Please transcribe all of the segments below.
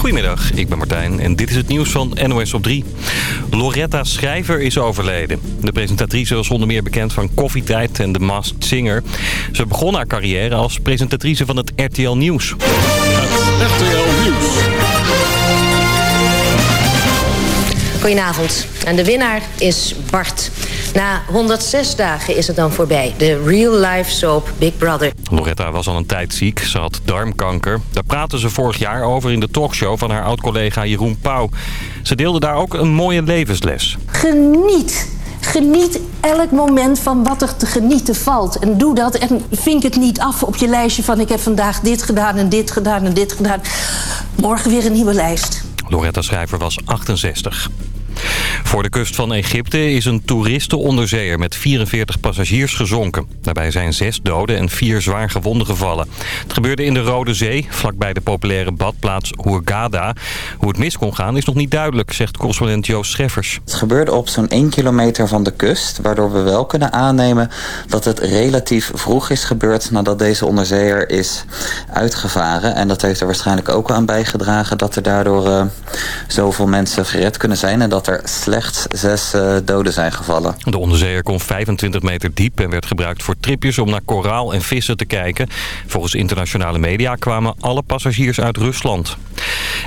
Goedemiddag, ik ben Martijn en dit is het nieuws van NOS op 3. Loretta Schrijver is overleden. De presentatrice was onder meer bekend van Koffietijd en The Masked Singer. Ze begon haar carrière als presentatrice van het RTL Nieuws. Het RTL Nieuws. Goedenavond. En de winnaar is Bart. Na 106 dagen is het dan voorbij. De real-life soap Big Brother. Loretta was al een tijd ziek. Ze had darmkanker. Daar praten ze vorig jaar over in de talkshow van haar oud-collega Jeroen Pauw. Ze deelde daar ook een mooie levensles. Geniet. Geniet elk moment van wat er te genieten valt. En doe dat en vink het niet af op je lijstje van... ik heb vandaag dit gedaan en dit gedaan en dit gedaan. Morgen weer een nieuwe lijst. Loretta Schrijver was 68. Voor de kust van Egypte is een toeristenonderzeeër met 44 passagiers gezonken. Daarbij zijn zes doden en vier zwaar gewonden gevallen. Het gebeurde in de Rode Zee, vlakbij de populaire badplaats Hurghada. Hoe het mis kon gaan is nog niet duidelijk, zegt correspondent Joost Scheffers. Het gebeurde op zo'n 1 kilometer van de kust, waardoor we wel kunnen aannemen dat het relatief vroeg is gebeurd nadat deze onderzeeër is uitgevaren. En dat heeft er waarschijnlijk ook aan bijgedragen dat er daardoor uh, zoveel mensen gered kunnen zijn en dat er slechts zes uh, doden zijn gevallen. De onderzeeër kon 25 meter diep en werd gebruikt voor tripjes om naar koraal en vissen te kijken. Volgens internationale media kwamen alle passagiers uit Rusland.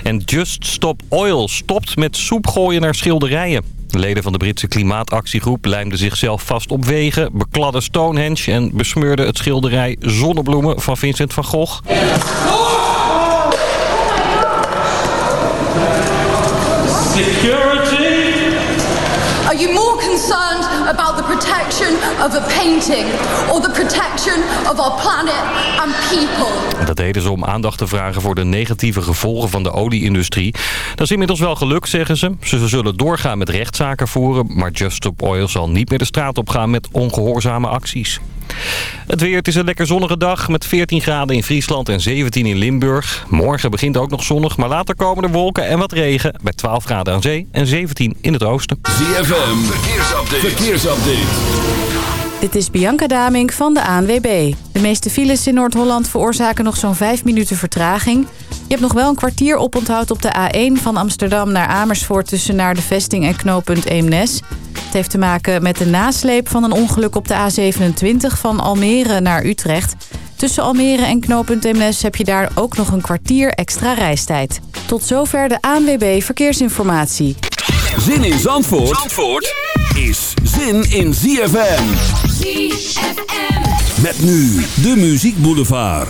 En Just Stop Oil stopt met soep gooien naar schilderijen. Leden van de Britse klimaatactiegroep lijmden zichzelf vast op wegen, bekladden Stonehenge en besmeurden het schilderij Zonnebloemen van Vincent van Gogh. Security. About the protection of a painting or the protection of our planet and people? Dat deden ze om aandacht te vragen voor de negatieve gevolgen van de olieindustrie. Dat is inmiddels wel gelukt, zeggen ze. Ze zullen doorgaan met rechtszaken voeren, maar Just Stop Oil zal niet meer de straat op gaan met ongehoorzame acties. Het weer, het is een lekker zonnige dag met 14 graden in Friesland en 17 in Limburg. Morgen begint ook nog zonnig, maar later komen er wolken en wat regen. Bij 12 graden aan zee en 17 in het oosten. ZFM, verkeersupdate. verkeersupdate. Dit is Bianca Damink van de ANWB. De meeste files in Noord-Holland veroorzaken nog zo'n 5 minuten vertraging. Je hebt nog wel een kwartier oponthoud op de A1 van Amsterdam naar Amersfoort... tussen naar de vesting en knooppunt Eemnes. Het heeft te maken met de nasleep van een ongeluk op de A27 van Almere naar Utrecht. Tussen Almere en knooppunt Eemnes heb je daar ook nog een kwartier extra reistijd. Tot zover de ANWB Verkeersinformatie. Zin in Zandvoort, Zandvoort is zin in ZFM. ZFM. Met nu de Muziek Boulevard.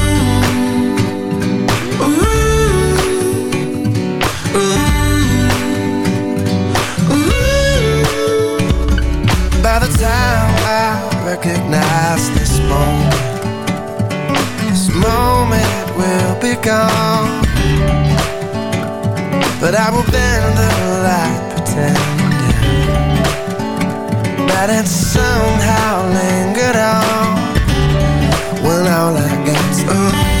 Recognize this moment, this moment will be gone. But I will bend the light, pretending that it somehow lingered on. When all I got's ooh.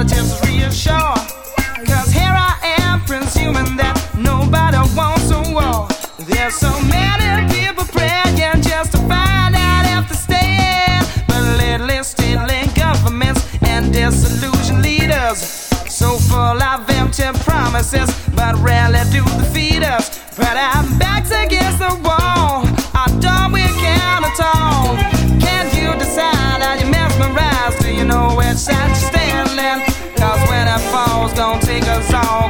Can the politicians us.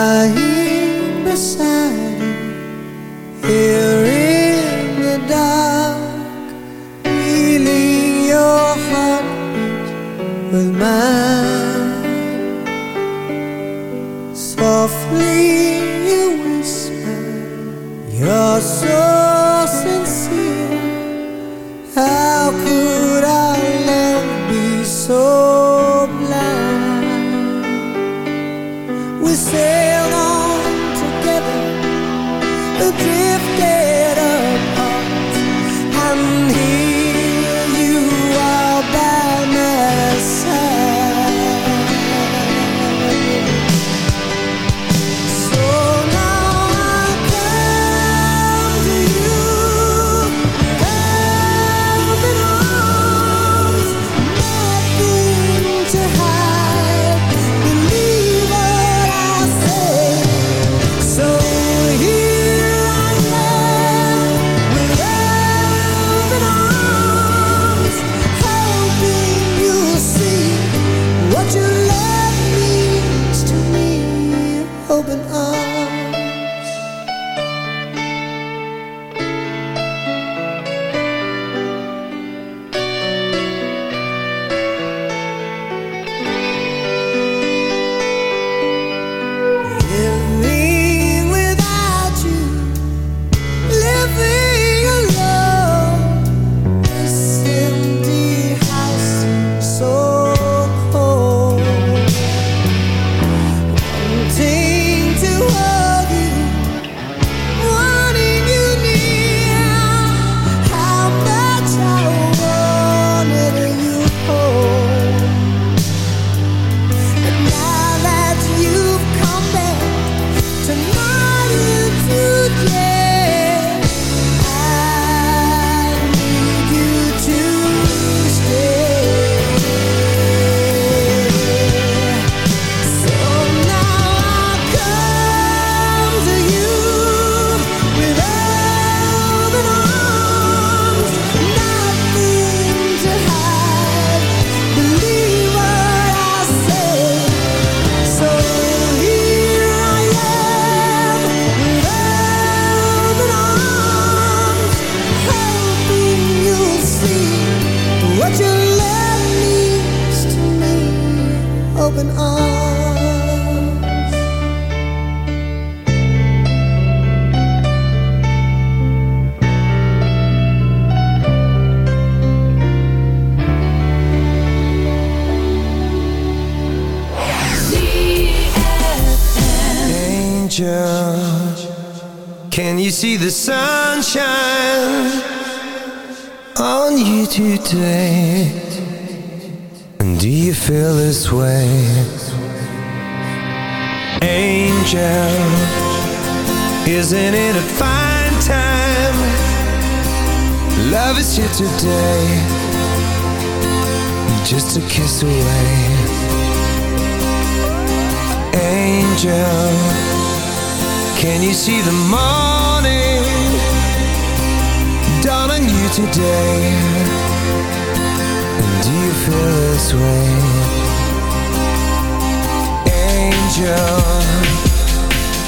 lying beside you here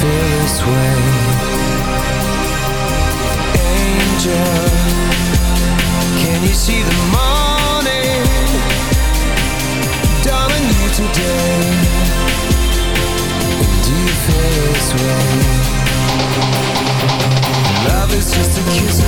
Feel this way? Angel, can you see the morning dawn on you today? Do you feel this way? Love is just a kiss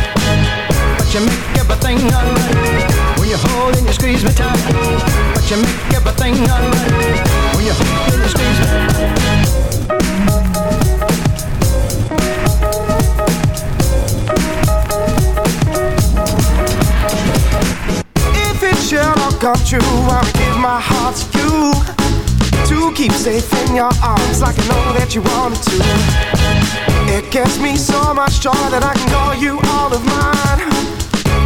You make everything alright when you. If it should all come true, I will give my heart to you. To keep safe in your arms like I know that you wanted to. It gives me so much joy that I can call you all of mine.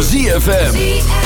ZFM.